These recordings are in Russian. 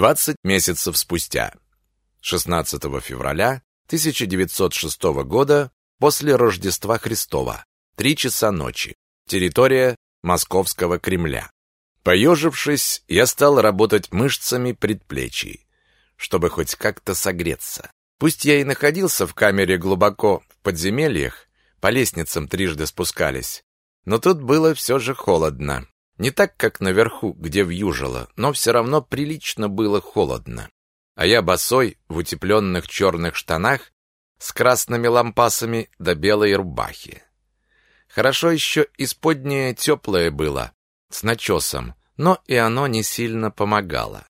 20 месяцев спустя, 16 февраля 1906 года, после Рождества Христова, 3 часа ночи, территория Московского Кремля. Поежившись, я стал работать мышцами предплечий, чтобы хоть как-то согреться. Пусть я и находился в камере глубоко в подземельях, по лестницам трижды спускались, но тут было все же холодно. Не так, как наверху, где вьюжило, но все равно прилично было холодно. А я босой, в утепленных черных штанах, с красными лампасами до белой рубахи. Хорошо еще исподнее теплое было, с начесом, но и оно не сильно помогало.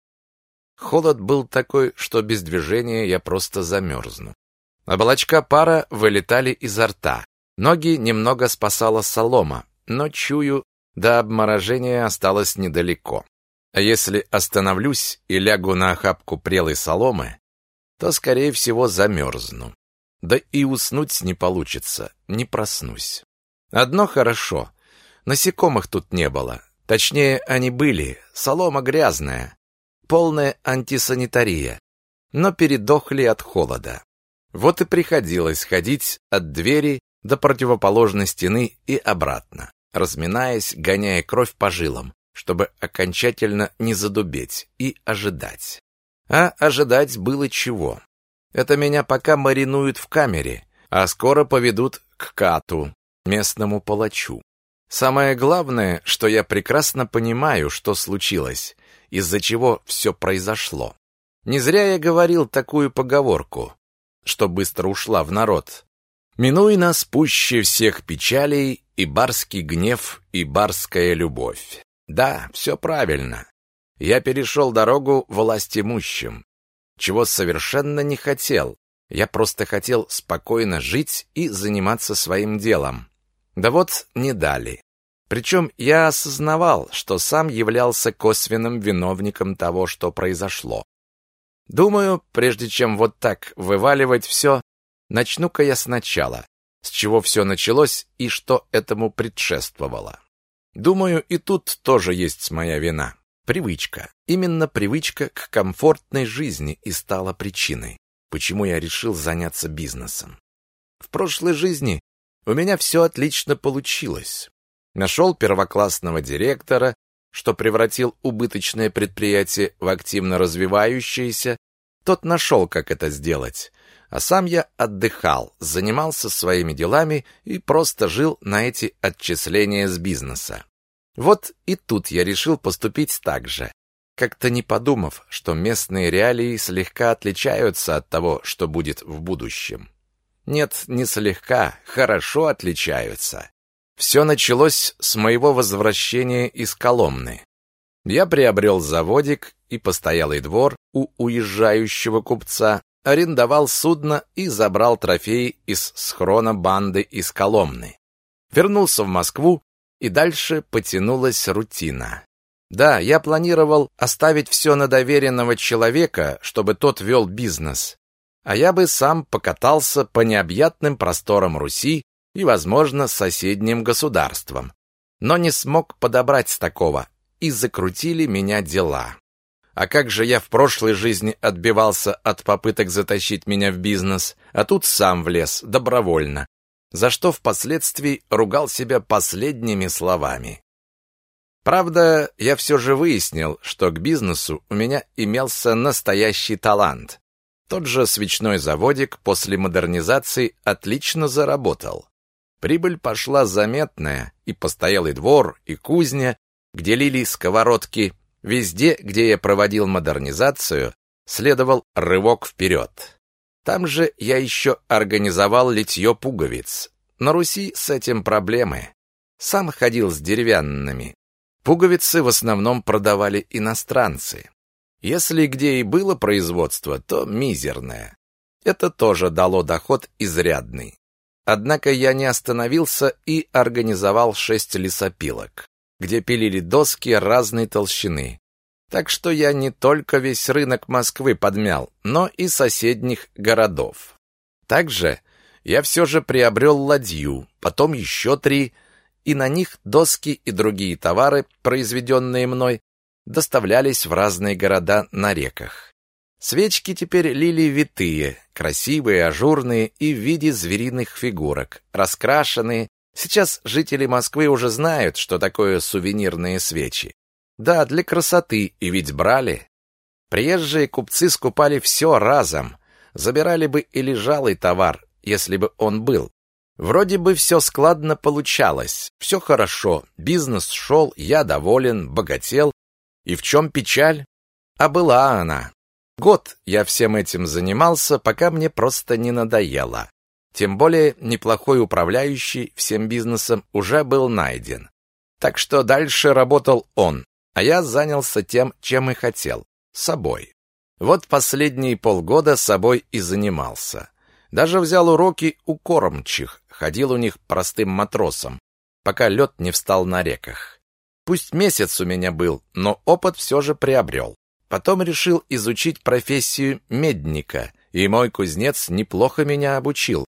Холод был такой, что без движения я просто замерзну. Облачка пара вылетали изо рта. Ноги немного спасала солома, но, чую, до обморожения осталось недалеко. А если остановлюсь и лягу на охапку прелой соломы, то, скорее всего, замерзну. Да и уснуть не получится, не проснусь. Одно хорошо. Насекомых тут не было. Точнее, они были. Солома грязная. Полная антисанитария. Но передохли от холода. Вот и приходилось ходить от двери до противоположной стены и обратно, разминаясь, гоняя кровь по жилам, чтобы окончательно не задубеть, и ожидать. А ожидать было чего? Это меня пока маринуют в камере, а скоро поведут к Кату, местному палачу. Самое главное, что я прекрасно понимаю, что случилось, из-за чего все произошло. Не зря я говорил такую поговорку, что быстро ушла в народ. Минуй нас пуще всех печалей и барский гнев, и барская любовь. Да, все правильно. Я перешел дорогу властимущим, чего совершенно не хотел. Я просто хотел спокойно жить и заниматься своим делом. Да вот не дали. Причем я осознавал, что сам являлся косвенным виновником того, что произошло. Думаю, прежде чем вот так вываливать все, начну-ка я сначала, с чего все началось и что этому предшествовало. Думаю, и тут тоже есть моя вина. Привычка. Именно привычка к комфортной жизни и стала причиной, почему я решил заняться бизнесом. В прошлой жизни у меня все отлично получилось. Нашел первоклассного директора, что превратил убыточное предприятие в активно развивающееся, тот нашел, как это сделать. А сам я отдыхал, занимался своими делами и просто жил на эти отчисления с бизнеса. Вот и тут я решил поступить так же, как-то не подумав, что местные реалии слегка отличаются от того, что будет в будущем. Нет, не слегка, хорошо отличаются. Все началось с моего возвращения из Коломны. Я приобрел заводик и постоялый двор у уезжающего купца, арендовал судно и забрал трофеи из схрона банды из Коломны. Вернулся в Москву, и дальше потянулась рутина. Да, я планировал оставить все на доверенного человека, чтобы тот вел бизнес, а я бы сам покатался по необъятным просторам Руси и, возможно, соседним государствам. Но не смог подобрать такого, и закрутили меня дела. А как же я в прошлой жизни отбивался от попыток затащить меня в бизнес, а тут сам влез, добровольно, за что впоследствии ругал себя последними словами. Правда, я все же выяснил, что к бизнесу у меня имелся настоящий талант. Тот же свечной заводик после модернизации отлично заработал. Прибыль пошла заметная, и постоялый двор, и кузня, где лили сковородки, везде, где я проводил модернизацию, следовал рывок вперед. Там же я еще организовал литье пуговиц. На Руси с этим проблемы. Сам ходил с деревянными. Пуговицы в основном продавали иностранцы. Если где и было производство, то мизерное. Это тоже дало доход изрядный. Однако я не остановился и организовал шесть лесопилок, где пилили доски разной толщины. Так что я не только весь рынок Москвы подмял, но и соседних городов. Также я все же приобрел ладью, потом еще три, и на них доски и другие товары, произведенные мной, доставлялись в разные города на реках. Свечки теперь лили витые, красивые, ажурные и в виде звериных фигурок, раскрашенные. Сейчас жители Москвы уже знают, что такое сувенирные свечи. Да, для красоты, и ведь брали. Приезжие купцы скупали все разом, забирали бы и лежалый товар, если бы он был. Вроде бы все складно получалось, все хорошо, бизнес шел, я доволен, богател. И в чем печаль? А была она. Год я всем этим занимался, пока мне просто не надоело. Тем более неплохой управляющий всем бизнесом уже был найден. Так что дальше работал он, а я занялся тем, чем и хотел – собой. Вот последние полгода собой и занимался. Даже взял уроки у кормчих, ходил у них простым матросом, пока лед не встал на реках. Пусть месяц у меня был, но опыт все же приобрел. Потом решил изучить профессию медника, и мой кузнец неплохо меня обучил.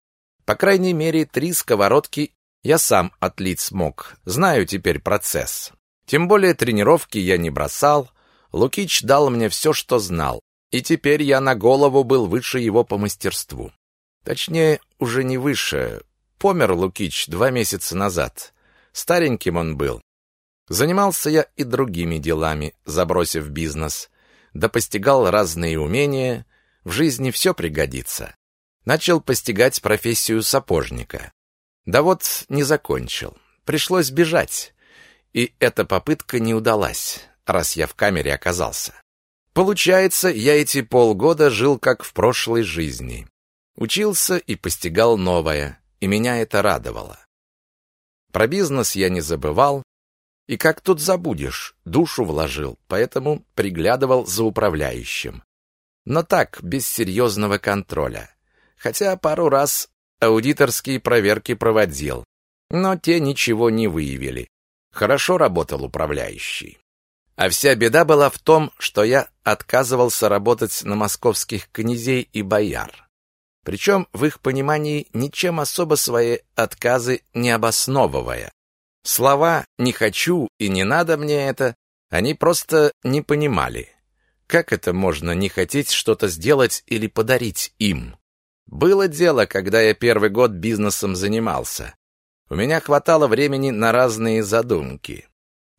По крайней мере, три сковородки я сам отлить смог. Знаю теперь процесс. Тем более тренировки я не бросал. Лукич дал мне все, что знал. И теперь я на голову был выше его по мастерству. Точнее, уже не выше. Помер Лукич два месяца назад. Стареньким он был. Занимался я и другими делами, забросив бизнес да постигал разные умения, в жизни все пригодится. Начал постигать профессию сапожника. Да вот не закончил. Пришлось бежать. И эта попытка не удалась, раз я в камере оказался. Получается, я эти полгода жил как в прошлой жизни. Учился и постигал новое, и меня это радовало. Про бизнес я не забывал, и как тут забудешь, душу вложил, поэтому приглядывал за управляющим. Но так, без серьезного контроля. Хотя пару раз аудиторские проверки проводил, но те ничего не выявили. Хорошо работал управляющий. А вся беда была в том, что я отказывался работать на московских князей и бояр. Причем, в их понимании, ничем особо свои отказы не обосновывая. Слова «не хочу» и «не надо мне это» они просто не понимали. Как это можно не хотеть что-то сделать или подарить им? Было дело, когда я первый год бизнесом занимался. У меня хватало времени на разные задумки.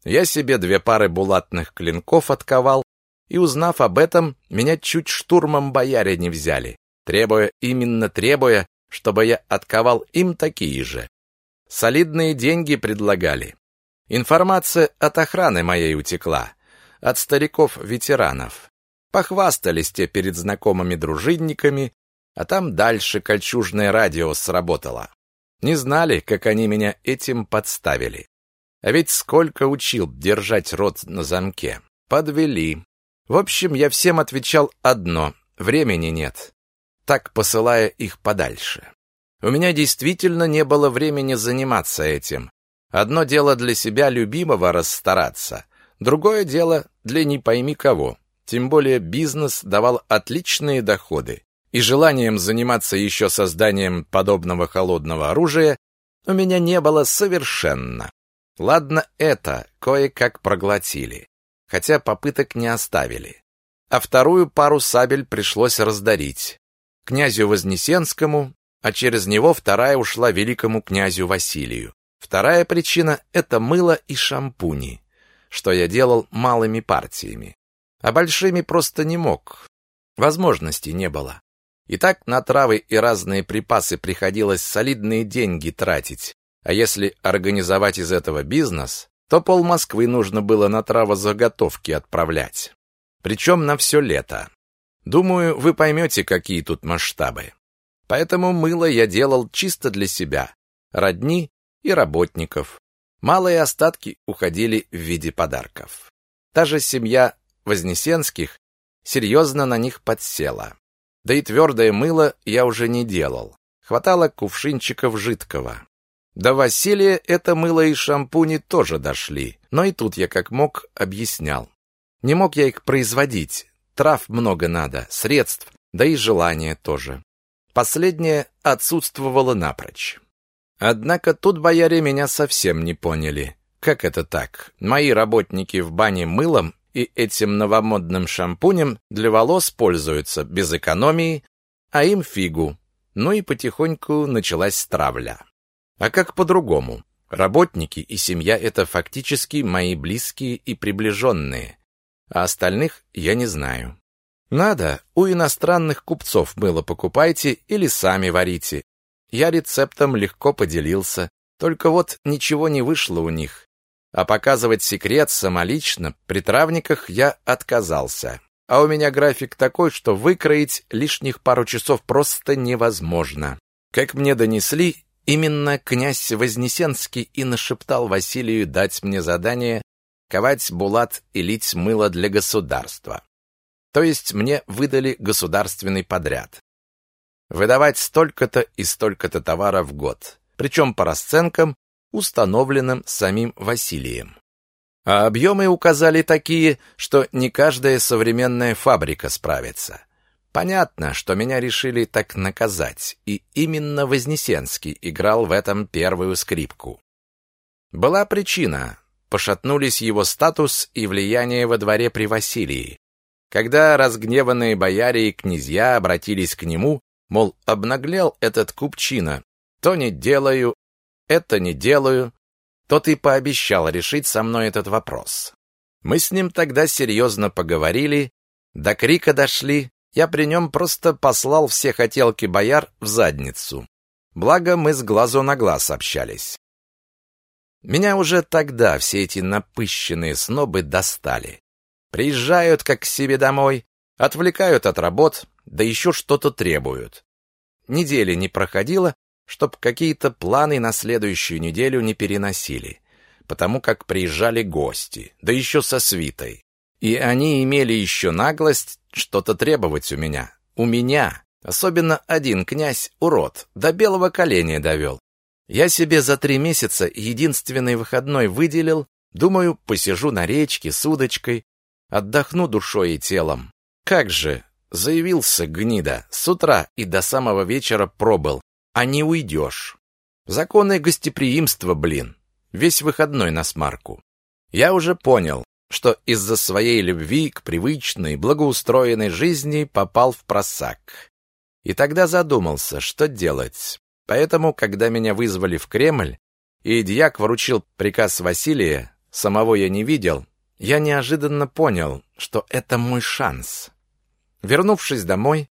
Я себе две пары булатных клинков отковал, и, узнав об этом, меня чуть штурмом бояре не взяли, требуя, именно требуя, чтобы я отковал им такие же. Солидные деньги предлагали. Информация от охраны моей утекла, от стариков-ветеранов. Похвастались те перед знакомыми дружинниками, а там дальше кольчужное радио сработало. Не знали, как они меня этим подставили. А ведь сколько учил держать рот на замке. Подвели. В общем, я всем отвечал одно — времени нет, так посылая их подальше. У меня действительно не было времени заниматься этим. Одно дело для себя любимого расстараться, другое дело для не пойми кого. Тем более бизнес давал отличные доходы, и желанием заниматься еще созданием подобного холодного оружия у меня не было совершенно. Ладно это, кое-как проглотили, хотя попыток не оставили. А вторую пару сабель пришлось раздарить. Князю Вознесенскому а через него вторая ушла великому князю Василию. Вторая причина — это мыло и шампуни, что я делал малыми партиями. А большими просто не мог. Возможностей не было. И так на травы и разные припасы приходилось солидные деньги тратить. А если организовать из этого бизнес, то пол Москвы нужно было на травозаготовки отправлять. Причем на все лето. Думаю, вы поймете, какие тут масштабы. Поэтому мыло я делал чисто для себя, родни и работников. Малые остатки уходили в виде подарков. Та же семья Вознесенских серьезно на них подсела. Да и твердое мыло я уже не делал. Хватало кувшинчиков жидкого. До Василия это мыло и шампуни тоже дошли, но и тут я как мог объяснял. Не мог я их производить, трав много надо, средств, да и желания тоже. Последнее отсутствовало напрочь. Однако тут бояре меня совсем не поняли. Как это так? Мои работники в бане мылом и этим новомодным шампунем для волос пользуются без экономии, а им фигу. Ну и потихоньку началась травля. А как по-другому? Работники и семья — это фактически мои близкие и приближенные, а остальных я не знаю. Надо, у иностранных купцов было покупайте или сами варите. Я рецептом легко поделился, только вот ничего не вышло у них. А показывать секрет самолично при травниках я отказался. А у меня график такой, что выкроить лишних пару часов просто невозможно. Как мне донесли, именно князь Вознесенский и нашептал Василию дать мне задание ковать булат и лить мыло для государства. То есть мне выдали государственный подряд. Выдавать столько-то и столько-то товара в год, причем по расценкам, установленным самим Василием. А объемы указали такие, что не каждая современная фабрика справится. Понятно, что меня решили так наказать, и именно Вознесенский играл в этом первую скрипку. Была причина. Пошатнулись его статус и влияние во дворе при Василии. Когда разгневанные бояре и князья обратились к нему, мол, обнаглел этот купчина, то не делаю, это не делаю, тот и пообещал решить со мной этот вопрос. Мы с ним тогда серьезно поговорили, до крика дошли, я при нем просто послал все хотелки бояр в задницу. Благо мы с глазу на глаз общались. Меня уже тогда все эти напыщенные снобы достали. Приезжают как к себе домой, отвлекают от работ, да еще что-то требуют. Недели не проходило, чтоб какие-то планы на следующую неделю не переносили, потому как приезжали гости, да еще со свитой. И они имели еще наглость что-то требовать у меня. У меня. Особенно один князь, урод, до белого коленя довел. Я себе за три месяца единственный выходной выделил, думаю, посижу на речке с удочкой, отдохну душой и телом. Как же, заявился гнида, с утра и до самого вечера пробыл, а не уйдешь. Законы гостеприимства, блин. Весь выходной на смарку. Я уже понял, что из-за своей любви к привычной, благоустроенной жизни попал в просак. И тогда задумался, что делать. Поэтому, когда меня вызвали в Кремль, и дьяк вручил приказ Василия, самого я не видел, я неожиданно понял, что это мой шанс. Вернувшись домой,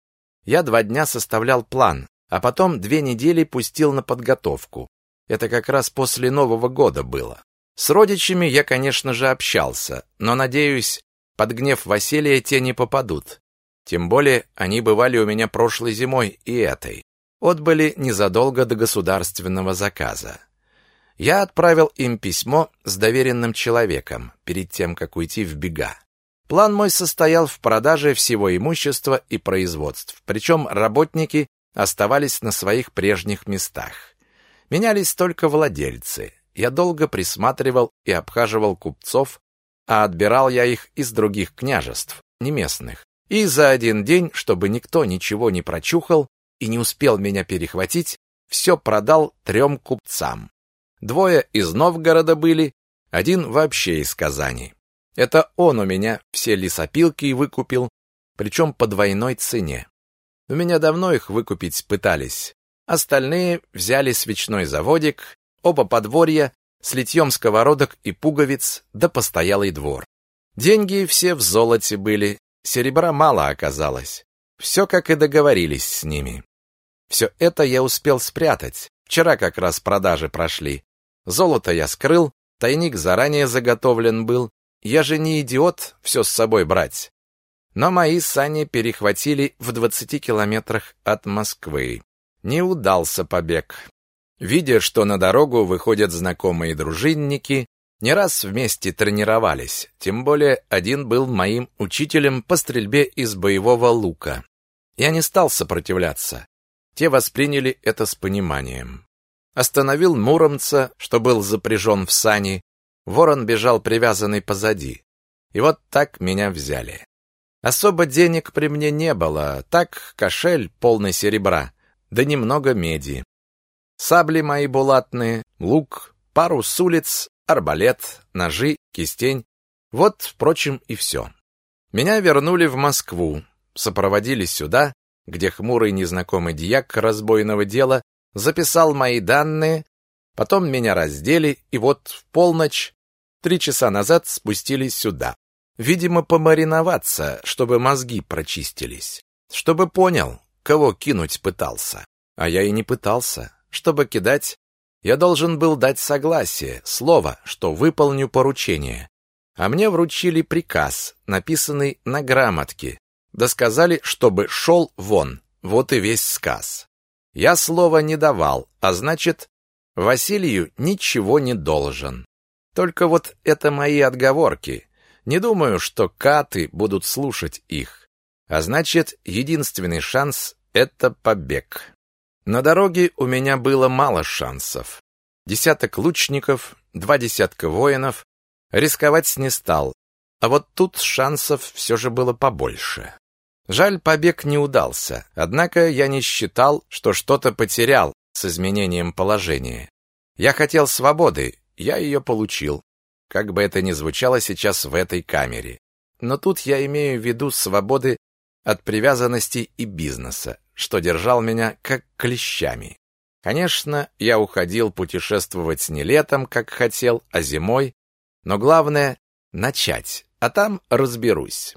я два дня составлял план, а потом две недели пустил на подготовку. Это как раз после Нового года было. С родичами я, конечно же, общался, но, надеюсь, под гнев Василия те не попадут. Тем более они бывали у меня прошлой зимой и этой. Отбыли незадолго до государственного заказа. Я отправил им письмо с доверенным человеком перед тем, как уйти в бега. План мой состоял в продаже всего имущества и производств, причем работники оставались на своих прежних местах. Менялись только владельцы. Я долго присматривал и обхаживал купцов, а отбирал я их из других княжеств, не местных. И за один день, чтобы никто ничего не прочухал и не успел меня перехватить, все продал трем купцам. Двое из Новгорода были, один вообще из Казани. Это он у меня все лесопилки выкупил, причем по двойной цене. У меня давно их выкупить пытались. Остальные взяли свечной заводик, оба подворья с сковородок и пуговиц, да постоялый двор. Деньги все в золоте были, серебра мало оказалось. Все как и договорились с ними. Все это я успел спрятать. Вчера как раз продажи прошли. Золото я скрыл, тайник заранее заготовлен был. Я же не идиот все с собой брать. Но мои сани перехватили в двадцати километрах от Москвы. Не удался побег. Видя, что на дорогу выходят знакомые дружинники, не раз вместе тренировались, тем более один был моим учителем по стрельбе из боевого лука. Я не стал сопротивляться. Те восприняли это с пониманием. Остановил Муромца, что был запряжен в сани. Ворон бежал привязанный позади. И вот так меня взяли. Особо денег при мне не было, так кошель полный серебра, да немного меди. Сабли мои булатные, лук, пару с улиц, арбалет, ножи, кистень, Вот, впрочем, и все. Меня вернули в Москву, сопроводили сюда, где хмурый незнакомый дьяк разбойного дела записал мои данные, потом меня раздели, и вот в полночь, три часа назад спустились сюда. Видимо, помариноваться, чтобы мозги прочистились. Чтобы понял, кого кинуть пытался. А я и не пытался. Чтобы кидать, я должен был дать согласие, слово, что выполню поручение. А мне вручили приказ, написанный на грамотке. Да сказали, чтобы шел вон. Вот и весь сказ. Я слова не давал, а значит, Василию ничего не должен. Только вот это мои отговорки. Не думаю, что каты будут слушать их. А значит, единственный шанс — это побег. На дороге у меня было мало шансов. Десяток лучников, два десятка воинов. Рисковать не стал. А вот тут шансов все же было побольше. Жаль, побег не удался. Однако я не считал, что что-то потерял с изменением положения. Я хотел свободы, я ее получил как бы это ни звучало сейчас в этой камере. Но тут я имею в виду свободы от привязанности и бизнеса, что держал меня как клещами. Конечно, я уходил путешествовать не летом, как хотел, а зимой, но главное — начать, а там разберусь.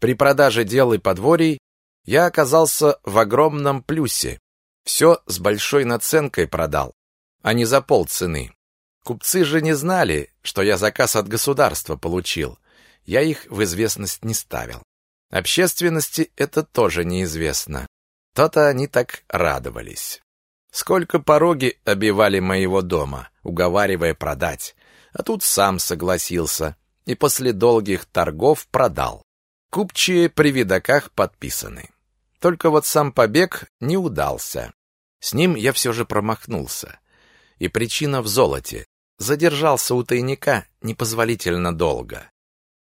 При продаже дел и подворий я оказался в огромном плюсе. Все с большой наценкой продал, а не за полцены. Купцы же не знали, что я заказ от государства получил. Я их в известность не ставил. Общественности это тоже неизвестно. То-то они так радовались. Сколько пороги обивали моего дома, уговаривая продать. А тут сам согласился и после долгих торгов продал. Купчие при видаках подписаны. Только вот сам побег не удался. С ним я все же промахнулся. И причина в золоте задержался у тайника непозволительно долго.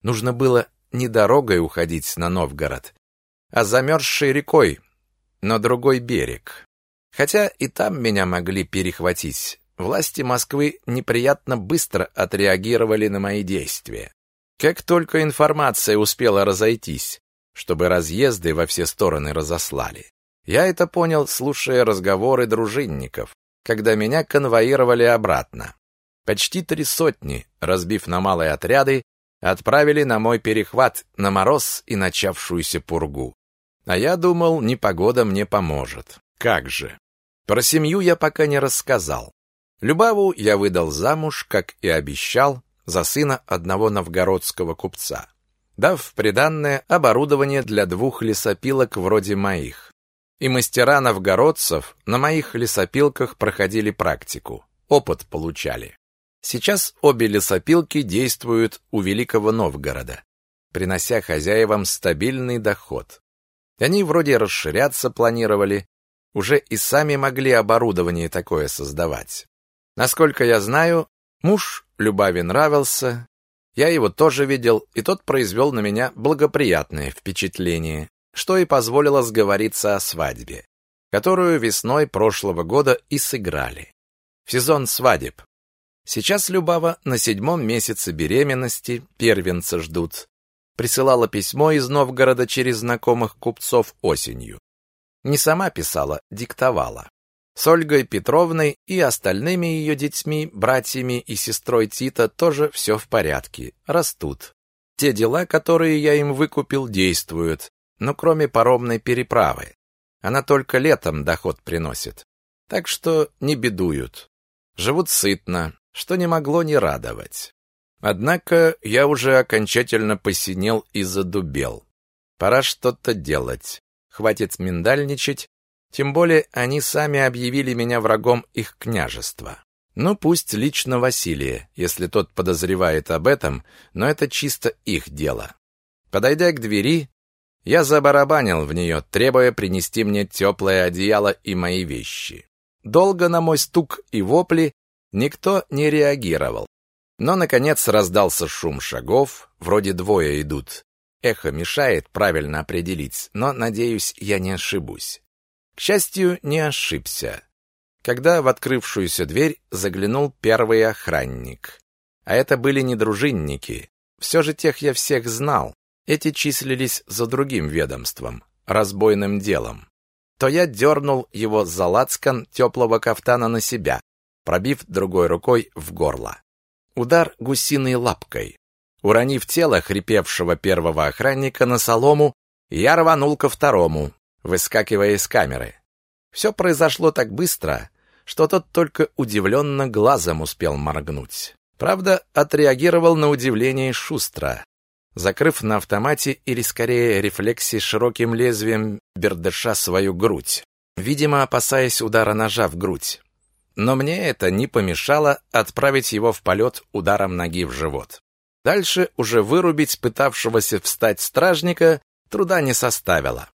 Нужно было не дорогой уходить на Новгород, а замерзшей рекой на другой берег. Хотя и там меня могли перехватить. Власти Москвы неприятно быстро отреагировали на мои действия. Как только информация успела разойтись, чтобы разъезды во все стороны разослали. Я это понял, слушая разговоры дружинников, когда меня конвоировали обратно. Почти три сотни, разбив на малые отряды, отправили на мой перехват на мороз и начавшуюся пургу. А я думал, непогода мне поможет. Как же? Про семью я пока не рассказал. Любаву я выдал замуж, как и обещал, за сына одного новгородского купца, дав приданное оборудование для двух лесопилок вроде моих. И мастера новгородцев на моих лесопилках проходили практику, опыт получали. Сейчас обе лесопилки действуют у Великого Новгорода, принося хозяевам стабильный доход. Они вроде расширяться планировали, уже и сами могли оборудование такое создавать. Насколько я знаю, муж Любави нравился, я его тоже видел, и тот произвел на меня благоприятное впечатление, что и позволило сговориться о свадьбе, которую весной прошлого года и сыграли. В сезон свадеб. Сейчас Любава на седьмом месяце беременности, первенца ждут. Присылала письмо из Новгорода через знакомых купцов осенью. Не сама писала, диктовала. С Ольгой Петровной и остальными ее детьми, братьями и сестрой Тита тоже все в порядке, растут. Те дела, которые я им выкупил, действуют, но кроме паромной переправы. Она только летом доход приносит. Так что не бедуют. Живут сытно, что не могло не радовать. Однако я уже окончательно посинел и задубел. Пора что-то делать. Хватит миндальничать, тем более они сами объявили меня врагом их княжества. Ну, пусть лично Василия, если тот подозревает об этом, но это чисто их дело. Подойдя к двери, я забарабанил в нее, требуя принести мне теплое одеяло и мои вещи. Долго на мой стук и вопли Никто не реагировал. Но, наконец, раздался шум шагов, вроде двое идут. Эхо мешает правильно определить, но, надеюсь, я не ошибусь. К счастью, не ошибся. Когда в открывшуюся дверь заглянул первый охранник. А это были не дружинники. все же тех я всех знал. Эти числились за другим ведомством, разбойным делом. То я дернул его за лацкан теплого кафтана на себя, пробив другой рукой в горло. Удар гусиной лапкой. Уронив тело хрипевшего первого охранника на солому, я рванул ко второму, выскакивая из камеры. Все произошло так быстро, что тот только удивленно глазом успел моргнуть. Правда, отреагировал на удивление шустро, закрыв на автомате или скорее рефлексе широким лезвием бердыша свою грудь, видимо, опасаясь удара ножа в грудь. Но мне это не помешало отправить его в полет ударом ноги в живот. Дальше уже вырубить пытавшегося встать стражника труда не составило.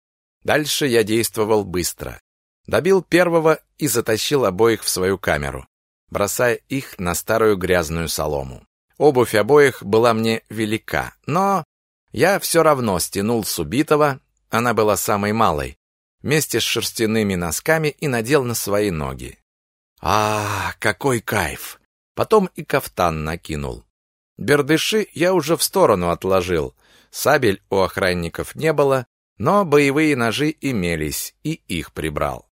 Дальше я действовал быстро. Добил первого и затащил обоих в свою камеру, бросая их на старую грязную солому. Обувь обоих была мне велика, но я все равно стянул с убитого, она была самой малой, вместе с шерстяными носками и надел на свои ноги. А, какой кайф! Потом и кафтан накинул. Бердыши я уже в сторону отложил. Сабель у охранников не было, но боевые ножи имелись, и их прибрал.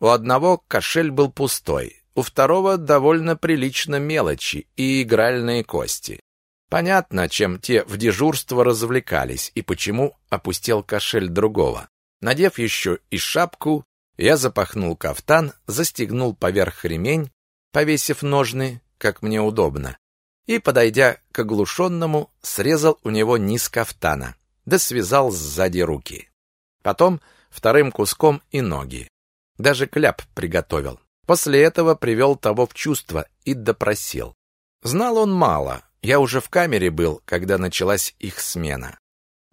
У одного кошель был пустой, у второго довольно прилично мелочи и игральные кости. Понятно, чем те в дежурство развлекались и почему опустел кошель другого. Надев еще и шапку, я запахнул кафтан, застегнул поверх ремень, повесив ножны, как мне удобно, и, подойдя к оглушенному, срезал у него низ кафтана, да связал сзади руки. Потом вторым куском и ноги. Даже кляп приготовил. После этого привел того в чувство и допросил. Знал он мало, я уже в камере был, когда началась их смена.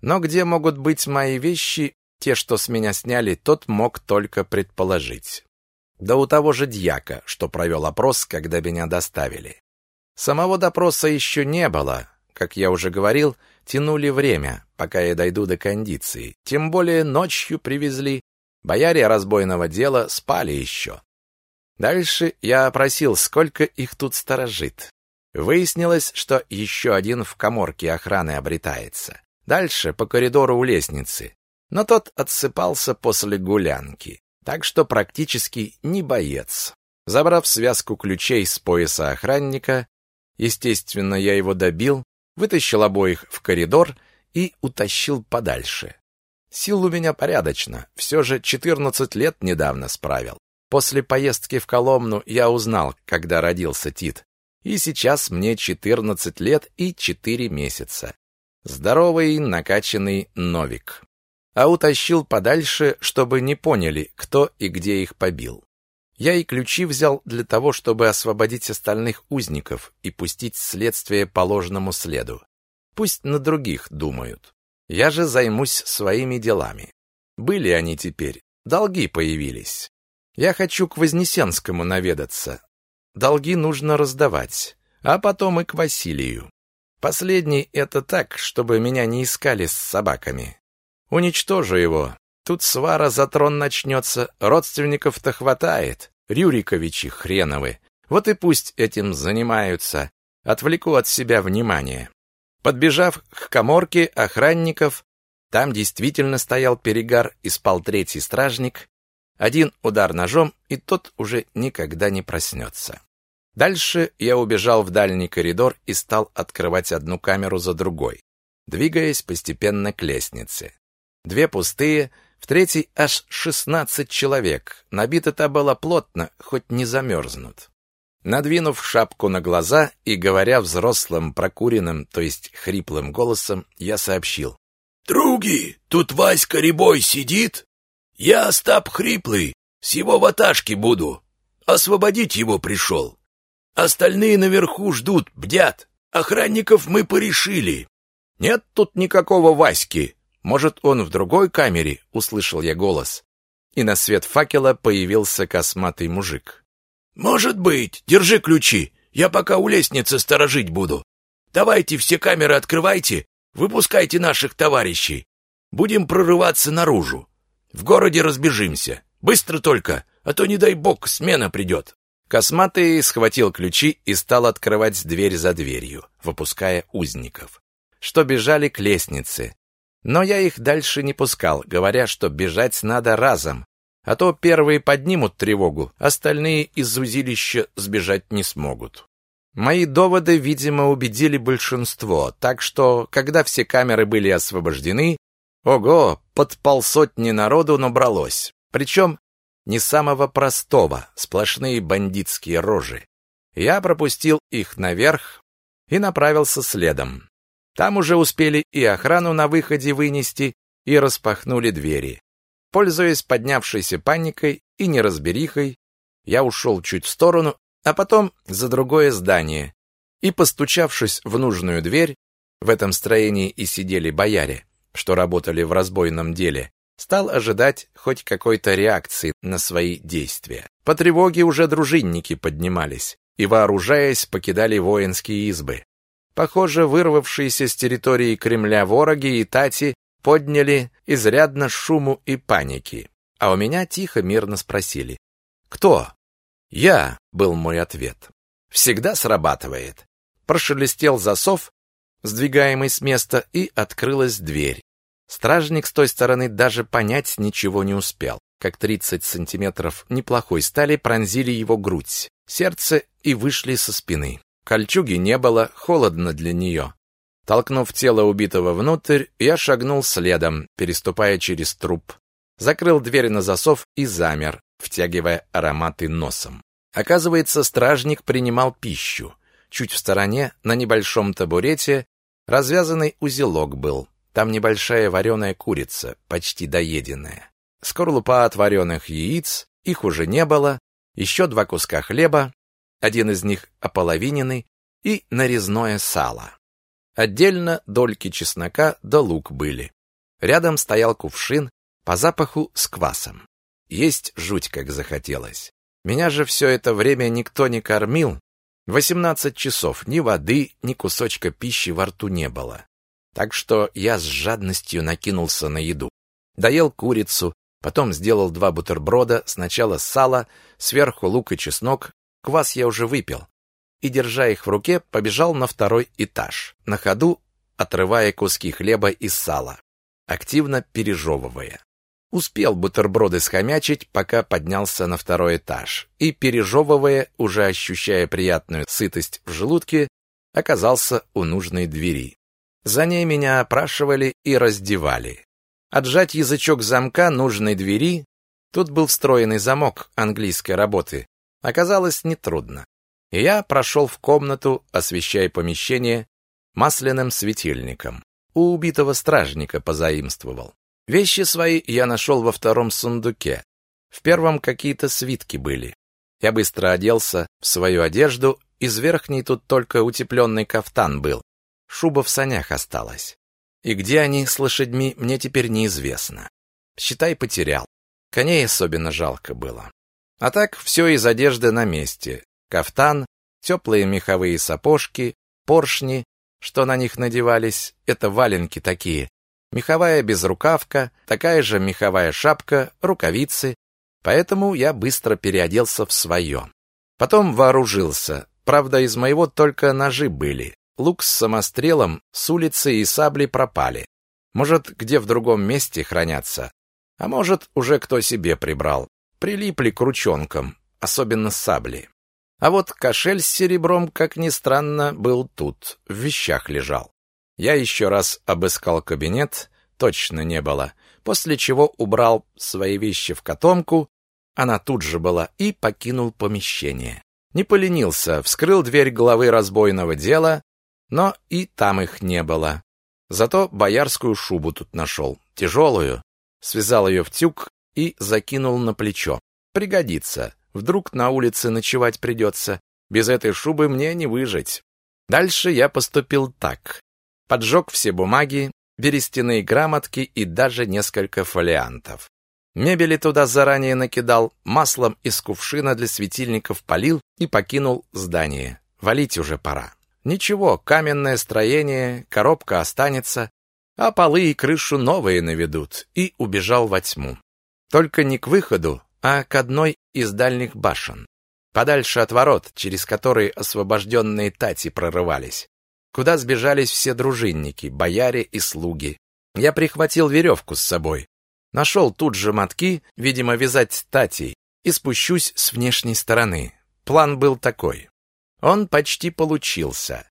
Но где могут быть мои вещи, те, что с меня сняли, тот мог только предположить. Да у того же дьяка, что провел опрос, когда меня доставили. Самого допроса еще не было, как я уже говорил, тянули время, пока я дойду до кондиции. Тем более ночью привезли, бояре разбойного дела спали еще. Дальше я опросил, сколько их тут сторожит. Выяснилось, что еще один в каморке охраны обретается. Дальше по коридору у лестницы. Но тот отсыпался после гулянки, так что практически не боец. Забрав связку ключей с пояса охранника, естественно, я его добил, вытащил обоих в коридор и утащил подальше. Сил у меня порядочно, все же 14 лет недавно справил. После поездки в Коломну я узнал, когда родился Тит. И сейчас мне 14 лет и 4 месяца. Здоровый, накачанный новик. А утащил подальше, чтобы не поняли, кто и где их побил. Я и ключи взял для того, чтобы освободить остальных узников и пустить следствие по ложному следу. Пусть на других думают. Я же займусь своими делами. Были они теперь, долги появились. Я хочу к Вознесенскому наведаться. Долги нужно раздавать, а потом и к Василию. Последний это так, чтобы меня не искали с собаками. Уничтожу его. Тут свара за трон начнется, родственников-то хватает, Рюриковичи хреновы. Вот и пусть этим занимаются. Отвлеку от себя внимание. Подбежав к каморке охранников, там действительно стоял перегар и спал третий стражник, один удар ножом, и тот уже никогда не проснется. Дальше я убежал в дальний коридор и стал открывать одну камеру за другой, двигаясь постепенно к лестнице. Две пустые, в третьей аж шестнадцать человек. Набито-то было плотно, хоть не замерзнут. Надвинув шапку на глаза и говоря взрослым, прокуренным, то есть хриплым голосом, я сообщил. «Други, тут Васька Рябой сидит, я Остап Хриплый, с его ваташки буду. Освободить его пришел. Остальные наверху ждут, бдят. Охранников мы порешили. Нет тут никакого Васьки. Может, он в другой камере, услышал я голос. И на свет факела появился косматый мужик. Может быть, держи ключи. Я пока у лестницы сторожить буду. Давайте все камеры открывайте, выпускайте наших товарищей. Будем прорываться наружу. В городе разбежимся. Быстро только, а то, не дай бог, смена придет». Косматый схватил ключи и стал открывать дверь за дверью, выпуская узников. что бежали к лестнице. Но я их дальше не пускал, говоря, что бежать надо разом, а то первые поднимут тревогу, остальные из узилища сбежать не смогут. Мои доводы, видимо, убедили большинство, так что, когда все камеры были освобождены, ого, под полсотни народу набралось. Причем не самого простого, сплошные бандитские рожи. Я пропустил их наверх и направился следом. Там уже успели и охрану на выходе вынести, и распахнули двери. Пользуясь поднявшейся паникой и неразберихой, я ушел чуть в сторону а потом за другое здание. И, постучавшись в нужную дверь, в этом строении и сидели бояре, что работали в разбойном деле, стал ожидать хоть какой-то реакции на свои действия. По тревоге уже дружинники поднимались и, вооружаясь, покидали воинские избы. Похоже, вырвавшиеся с территории Кремля вороги и тати подняли изрядно шуму и паники. А у меня тихо мирно спросили. «Кто?» «Я», — был мой ответ. «Всегда срабатывает». Прошелестел засов, сдвигаемый с места, и открылась дверь. Стражник с той стороны даже понять ничего не успел, как 30 сантиметров неплохой стали пронзили его грудь, сердце и вышли со спины. Кольчуги не было, холодно для нее. Толкнув тело убитого внутрь, я шагнул следом, переступая через труп. Закрыл дверь на засов и замер, втягивая ароматы носом. Оказывается, стражник принимал пищу. Чуть в стороне, на небольшом табурете, развязанный узелок был. Там небольшая вареная курица, почти доеденная. Скорлупа от вареных яиц, их уже не было, еще два куска хлеба, один из них ополовиненный, и нарезное сало. Отдельно дольки чеснока да лук были. Рядом стоял кувшин, по запаху с квасом. Есть жуть как захотелось. Меня же все это время никто не кормил. Восемнадцать часов ни воды, ни кусочка пищи во рту не было. Так что я с жадностью накинулся на еду. Доел курицу, потом сделал два бутерброда, сначала сало, сверху лук и чеснок, квас я уже выпил. И, держа их в руке, побежал на второй этаж, на ходу отрывая куски хлеба и сала, активно пережевывая. Успел бутерброды схомячить, пока поднялся на второй этаж, и, пережевывая, уже ощущая приятную сытость в желудке, оказался у нужной двери. За ней меня опрашивали и раздевали. Отжать язычок замка нужной двери, тут был встроенный замок английской работы, оказалось нетрудно. И я прошел в комнату, освещая помещение масляным светильником. У убитого стражника позаимствовал. Вещи свои я нашел во втором сундуке. В первом какие-то свитки были. Я быстро оделся в свою одежду, из верхней тут только утепленный кафтан был. Шуба в санях осталась. И где они с лошадьми, мне теперь неизвестно. Считай, потерял. Коней особенно жалко было. А так все из одежды на месте. Кафтан, теплые меховые сапожки, поршни, что на них надевались, это валенки такие, меховая безрукавка, такая же меховая шапка, рукавицы, поэтому я быстро переоделся в свое. Потом вооружился, правда, из моего только ножи были. Лук с самострелом с улицы и сабли пропали. Может, где в другом месте хранятся, а может, уже кто себе прибрал. Прилипли к ручонкам, особенно сабли. А вот кошель с серебром, как ни странно, был тут, в вещах лежал. Я еще раз обыскал кабинет, точно не было, после чего убрал свои вещи в котомку, она тут же была, и покинул помещение. Не поленился, вскрыл дверь главы разбойного дела, но и там их не было. Зато боярскую шубу тут нашел, тяжелую, связал ее в тюк и закинул на плечо. Пригодится, вдруг на улице ночевать придется, без этой шубы мне не выжить. Дальше я поступил так поджег все бумаги, берестяные грамотки и даже несколько фолиантов. Мебели туда заранее накидал, маслом из кувшина для светильников полил и покинул здание. Валить уже пора. Ничего, каменное строение, коробка останется, а полы и крышу новые наведут, и убежал во тьму. Только не к выходу, а к одной из дальних башен. Подальше от ворот, через которые освобожденные тати прорывались. куда сбежались все дружинники, бояре и слуги. Я прихватил веревку с собой. Нашел тут же мотки, видимо, вязать татей, и спущусь с внешней стороны. План был такой. Он почти получился.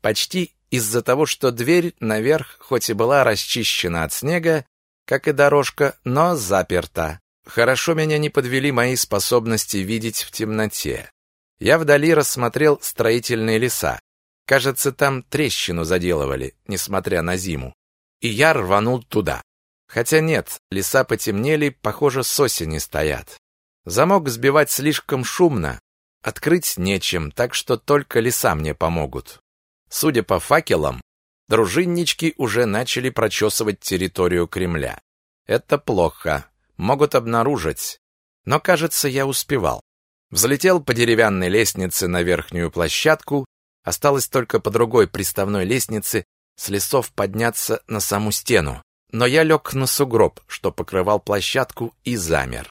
Почти из-за того, что дверь наверх хоть и была расчищена от снега, как и дорожка, но заперта. Хорошо меня не подвели мои способности видеть в темноте. Я вдали рассмотрел строительные леса. Кажется, там трещину заделывали, несмотря на зиму. И я рванул туда. Хотя нет, леса потемнели, похоже, с осени стоят. Замок сбивать слишком шумно, открыть нечем, так что только леса мне помогут. Судя по факелам, дружиннички уже начали прочесывать территорию Кремля. Это плохо могут обнаружить. Но, кажется, я успевал. Взлетел по деревянной лестнице на верхнюю площадку, осталось только по другой приставной лестнице с лесов подняться на саму стену. Но я лег на сугроб, что покрывал площадку, и замер.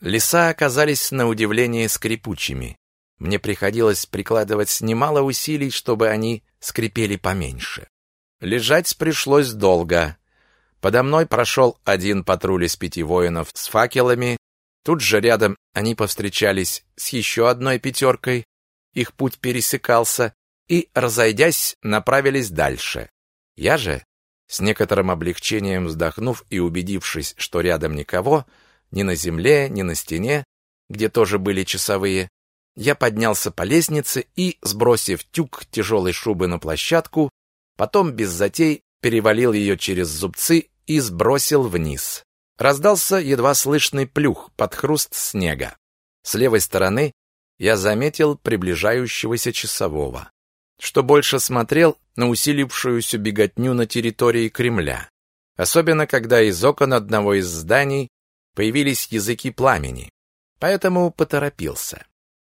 Леса оказались на удивление скрипучими. Мне приходилось прикладывать немало усилий, чтобы они скрипели поменьше. Лежать пришлось долго. Подо мной прошел один патруль из пяти воинов с факелами. Тут же рядом они повстречались с еще одной пятеркой. Их путь пересекался и, разойдясь, направились дальше. Я же, с некоторым облегчением вздохнув и убедившись, что рядом никого, ни на земле, ни на стене, где тоже были часовые, я поднялся по лестнице и, сбросив тюк тяжелой шубы на площадку, потом без затей перевалил ее через зубцы и сбросил вниз. Раздался едва слышный плюх под хруст снега. С левой стороны я заметил приближающегося часового, что больше смотрел на усилившуюся беготню на территории Кремля, особенно когда из окон одного из зданий появились языки пламени. Поэтому поторопился.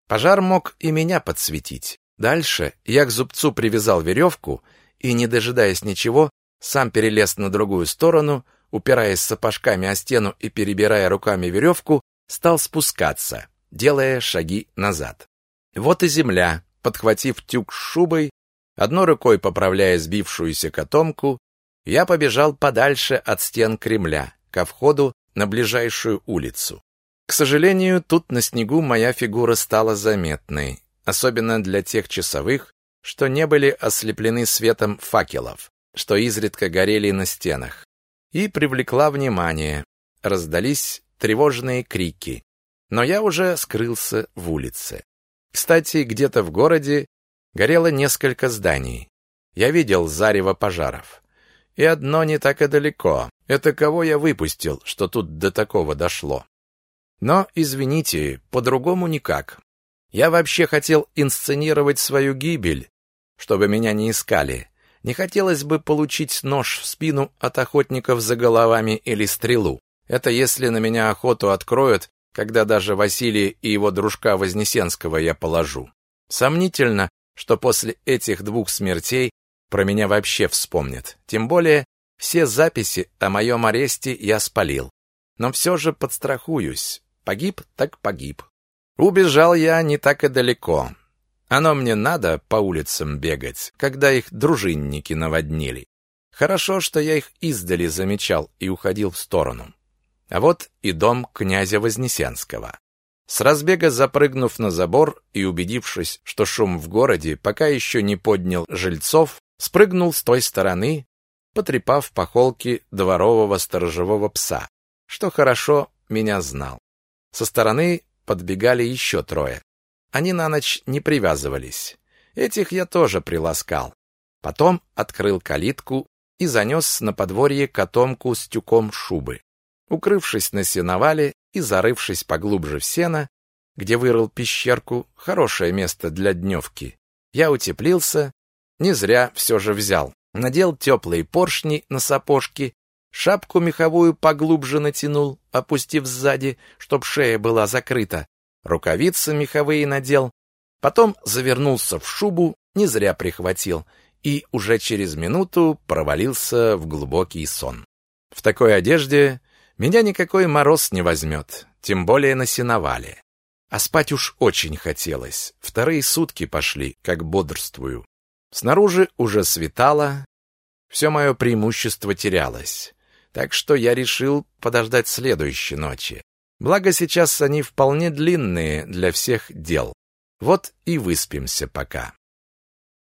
Пожар мог и меня подсветить. Дальше я к зубцу привязал веревку и, не дожидаясь ничего, сам перелез на другую сторону, упираясь сапожками о стену и перебирая руками веревку, стал спускаться, делая шаги назад. Вот и земля, подхватив тюк с шубой, одной рукой поправляя сбившуюся котомку, я побежал подальше от стен Кремля, ко входу на ближайшую улицу. К сожалению, тут на снегу моя фигура стала заметной, особенно для тех часовых, что не были ослеплены светом факелов, что изредка горели на стенах, и привлекла внимание. Раздались тревожные крики, но я уже скрылся в улице. Кстати, где-то в городе горело несколько зданий. Я видел зарево пожаров. И одно не так и далеко. Это кого я выпустил, что тут до такого дошло? Но, извините, по-другому никак. Я вообще хотел инсценировать свою гибель, чтобы меня не искали. Не хотелось бы получить нож в спину от охотников за головами или стрелу. Это если на меня охоту откроют, когда даже Василия и его дружка Вознесенского я положу. Сомнительно, что после этих двух смертей про меня вообще вспомнят. Тем более, все записи о моем аресте я спалил. Но все же подстрахуюсь. Погиб, так погиб. Убежал я не так и далеко. Оно мне надо по улицам бегать, когда их дружинники наводнили. Хорошо, что я их издали замечал и уходил в сторону. А вот и дом князя Вознесенского. С разбега запрыгнув на забор и убедившись, что шум в городе пока еще не поднял жильцов, спрыгнул с той стороны, потрепав по холке дворового сторожевого пса, что хорошо меня знал. Со стороны подбегали еще трое. Они на ночь не привязывались. Этих я тоже приласкал. Потом открыл калитку и занес на подворье котомку с тюком шубы. Укрывшись на сеновале и зарывшись поглубже в сено, где вырыл пещерку, хорошее место для дневки, я утеплился, не зря все же взял. Надел теплые поршни на сапожки, шапку меховую поглубже натянул, опустив сзади, чтоб шея была закрыта, рукавицы меховые надел, потом завернулся в шубу, не зря прихватил, и уже через минуту провалился в глубокий сон. В такой одежде меня никакой мороз не возьмет, тем более на сеновале. А спать уж очень хотелось. Вторые сутки пошли, как бодрствую. Снаружи уже светало, все мое преимущество терялось. Так что я решил подождать следующей ночи. Благо сейчас они вполне длинные для всех дел. Вот и выспимся пока.